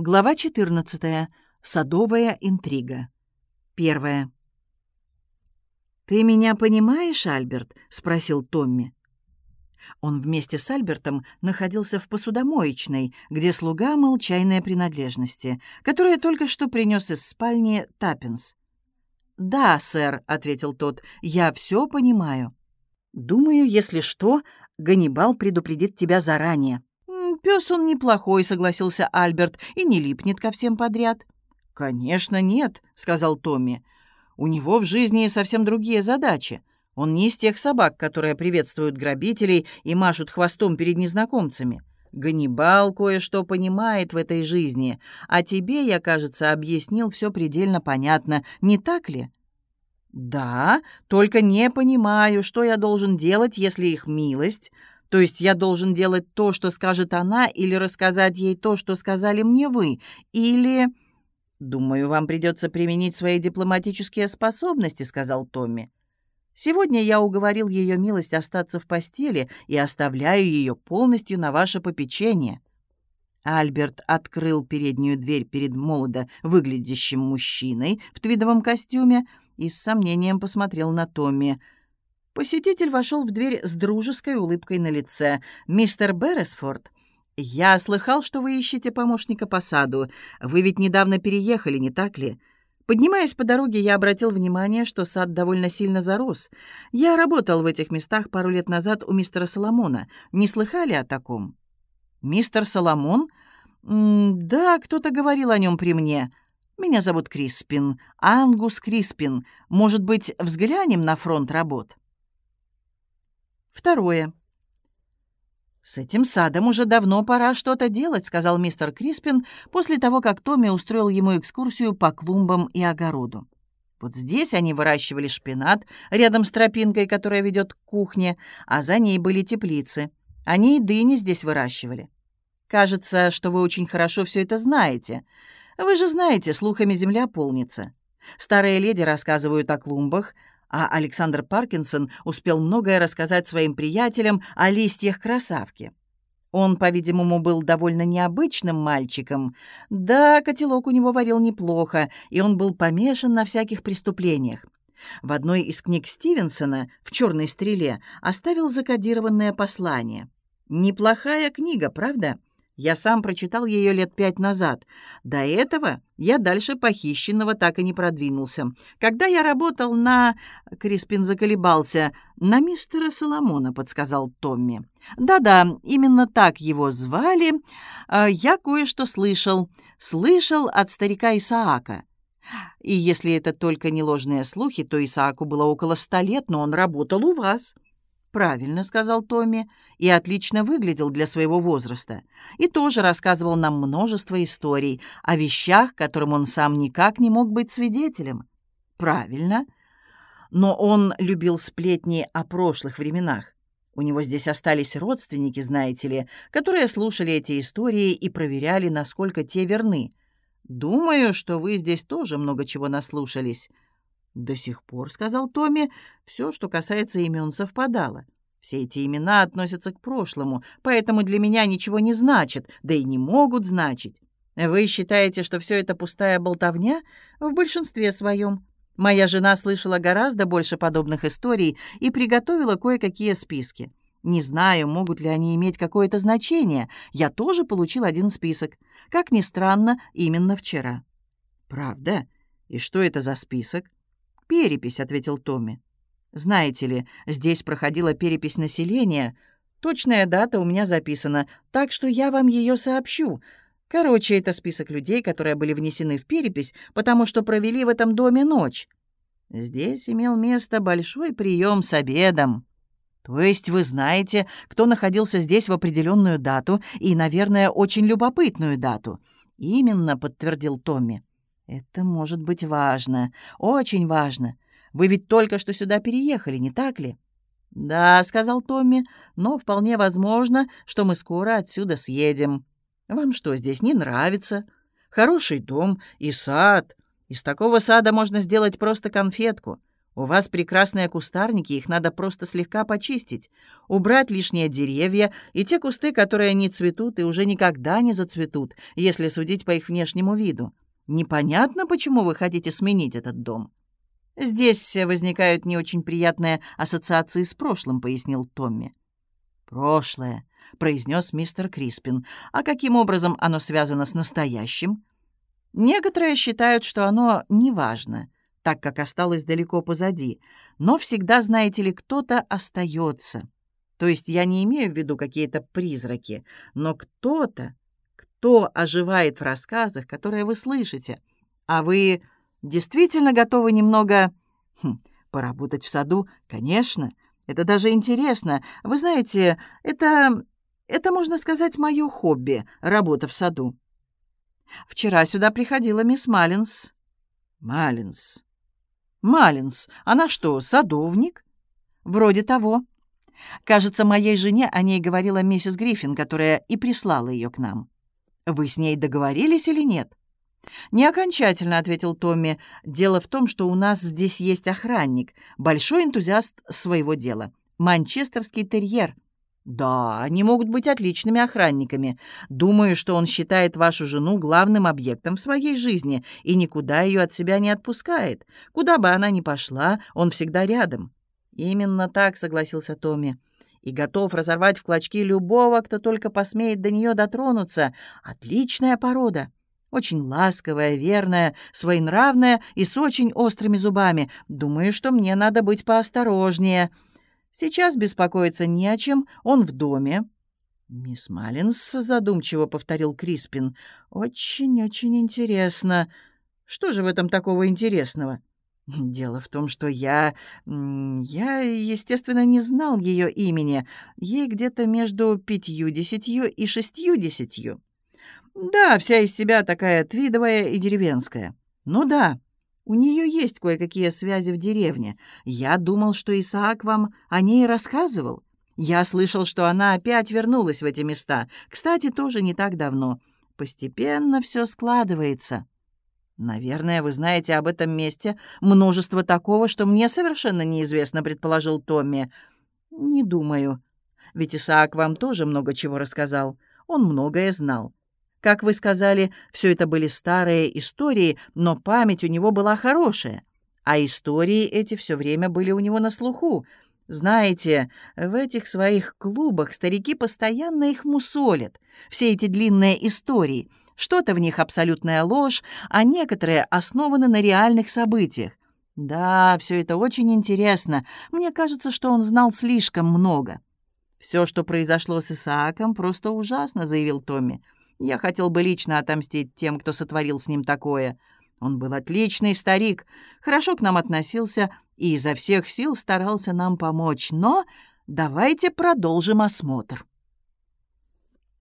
Глава 14. Садовая интрига. Первая. «Ты меня понимаешь, Альберт?» — спросил Томми. Он вместе с Альбертом находился в посудомоечной, где слуга мыл чайные принадлежности, которые только что принес из спальни Таппинс. «Да, сэр», — ответил тот, — «я все понимаю. Думаю, если что, Ганнибал предупредит тебя заранее». «Пес он неплохой», — согласился Альберт, — «и не липнет ко всем подряд». «Конечно, нет», — сказал Томми. «У него в жизни совсем другие задачи. Он не из тех собак, которые приветствуют грабителей и машут хвостом перед незнакомцами. Ганнибал кое-что понимает в этой жизни, а тебе, я, кажется, объяснил все предельно понятно, не так ли?» «Да, только не понимаю, что я должен делать, если их милость то есть я должен делать то, что скажет она, или рассказать ей то, что сказали мне вы, или... «Думаю, вам придется применить свои дипломатические способности», — сказал Томми. «Сегодня я уговорил ее милость остаться в постели и оставляю ее полностью на ваше попечение». Альберт открыл переднюю дверь перед молодо выглядящим мужчиной в твидовом костюме и с сомнением посмотрел на Томми — Посетитель вошел в дверь с дружеской улыбкой на лице. «Мистер Берресфорд, я слыхал, что вы ищете помощника по саду. Вы ведь недавно переехали, не так ли?» Поднимаясь по дороге, я обратил внимание, что сад довольно сильно зарос. Я работал в этих местах пару лет назад у мистера Соломона. Не слыхали о таком? «Мистер Соломон?» «Да, кто-то говорил о нем при мне. Меня зовут Криспин. Ангус Криспин. Может быть, взглянем на фронт работ?» Второе. «С этим садом уже давно пора что-то делать», — сказал мистер Криспин после того, как Томми устроил ему экскурсию по клумбам и огороду. Вот здесь они выращивали шпинат, рядом с тропинкой, которая ведет к кухне, а за ней были теплицы. Они и дыни здесь выращивали. Кажется, что вы очень хорошо все это знаете. Вы же знаете, слухами земля полнится. Старые леди рассказывают о клумбах, а Александр Паркинсон успел многое рассказать своим приятелям о листьях красавки. Он, по-видимому, был довольно необычным мальчиком. Да, котелок у него варил неплохо, и он был помешан на всяких преступлениях. В одной из книг Стивенсона «В черной стреле» оставил закодированное послание. Неплохая книга, правда? Я сам прочитал ее лет пять назад. До этого я дальше похищенного так и не продвинулся. Когда я работал на... Криспин заколебался. «На мистера Соломона», — подсказал Томми. «Да-да, именно так его звали. А, я кое-что слышал. Слышал от старика Исаака. И если это только не ложные слухи, то Исааку было около ста лет, но он работал у вас». «Правильно», — сказал Томми, — «и отлично выглядел для своего возраста. И тоже рассказывал нам множество историй о вещах, которым он сам никак не мог быть свидетелем». «Правильно. Но он любил сплетни о прошлых временах. У него здесь остались родственники, знаете ли, которые слушали эти истории и проверяли, насколько те верны. Думаю, что вы здесь тоже много чего наслушались». «До сих пор, — сказал Томми, — все, что касается имен, совпадало. Все эти имена относятся к прошлому, поэтому для меня ничего не значат, да и не могут значить. Вы считаете, что все это пустая болтовня? В большинстве своем. Моя жена слышала гораздо больше подобных историй и приготовила кое-какие списки. Не знаю, могут ли они иметь какое-то значение. Я тоже получил один список. Как ни странно, именно вчера. Правда? И что это за список? «Перепись», — ответил Томми. «Знаете ли, здесь проходила перепись населения. Точная дата у меня записана, так что я вам ее сообщу. Короче, это список людей, которые были внесены в перепись, потому что провели в этом доме ночь. Здесь имел место большой прием с обедом». «То есть вы знаете, кто находился здесь в определенную дату и, наверное, очень любопытную дату?» «Именно», — подтвердил Томми. «Это может быть важно, очень важно. Вы ведь только что сюда переехали, не так ли?» «Да», — сказал Томми, — «но вполне возможно, что мы скоро отсюда съедем. Вам что, здесь не нравится? Хороший дом и сад. Из такого сада можно сделать просто конфетку. У вас прекрасные кустарники, их надо просто слегка почистить, убрать лишние деревья и те кусты, которые не цветут и уже никогда не зацветут, если судить по их внешнему виду. Непонятно, почему вы хотите сменить этот дом. Здесь возникают не очень приятные ассоциации с прошлым, пояснил Томми. Прошлое, произнес мистер Криспин. А каким образом оно связано с настоящим? Некоторые считают, что оно неважно так как осталось далеко позади. Но всегда, знаете ли, кто-то остается. То есть я не имею в виду какие-то призраки, но кто-то, кто оживает в рассказах, которые вы слышите. А вы действительно готовы немного хм, поработать в саду? Конечно, это даже интересно. Вы знаете, это, это, можно сказать, мое хобби — работа в саду. Вчера сюда приходила мисс Маллинс. Маллинс. Малинс. Она что, садовник? Вроде того. Кажется, моей жене о ней говорила миссис Гриффин, которая и прислала ее к нам. Вы с ней договорились или нет? «Не окончательно», — ответил Томми. «Дело в том, что у нас здесь есть охранник, большой энтузиаст своего дела, манчестерский терьер». «Да, они могут быть отличными охранниками. Думаю, что он считает вашу жену главным объектом в своей жизни и никуда ее от себя не отпускает. Куда бы она ни пошла, он всегда рядом». «Именно так», — согласился Томми. «И готов разорвать в клочки любого, кто только посмеет до нее дотронуться. Отличная порода». Очень ласковая, верная, своенравная и с очень острыми зубами. Думаю, что мне надо быть поосторожнее. Сейчас беспокоиться не о чем, он в доме». «Мисс Маллинс», — задумчиво повторил Криспин, — «очень-очень интересно. Что же в этом такого интересного?» «Дело в том, что я... Я, естественно, не знал ее имени. Ей где-то между пятью-десятью и шестью-десятью. Да, вся из себя такая твидовая и деревенская. Ну да, у нее есть кое-какие связи в деревне. Я думал, что Исаак вам о ней рассказывал. Я слышал, что она опять вернулась в эти места. Кстати, тоже не так давно. Постепенно все складывается. Наверное, вы знаете об этом месте множество такого, что мне совершенно неизвестно, предположил Томми. Не думаю. Ведь Исаак вам тоже много чего рассказал. Он многое знал. Как вы сказали, все это были старые истории, но память у него была хорошая. А истории эти все время были у него на слуху. Знаете, в этих своих клубах старики постоянно их мусолят. Все эти длинные истории. Что-то в них абсолютная ложь, а некоторые основаны на реальных событиях. Да, все это очень интересно. Мне кажется, что он знал слишком много. «Все, что произошло с Исааком, просто ужасно», — заявил Томми. Я хотел бы лично отомстить тем, кто сотворил с ним такое. Он был отличный старик, хорошо к нам относился и изо всех сил старался нам помочь. Но давайте продолжим осмотр.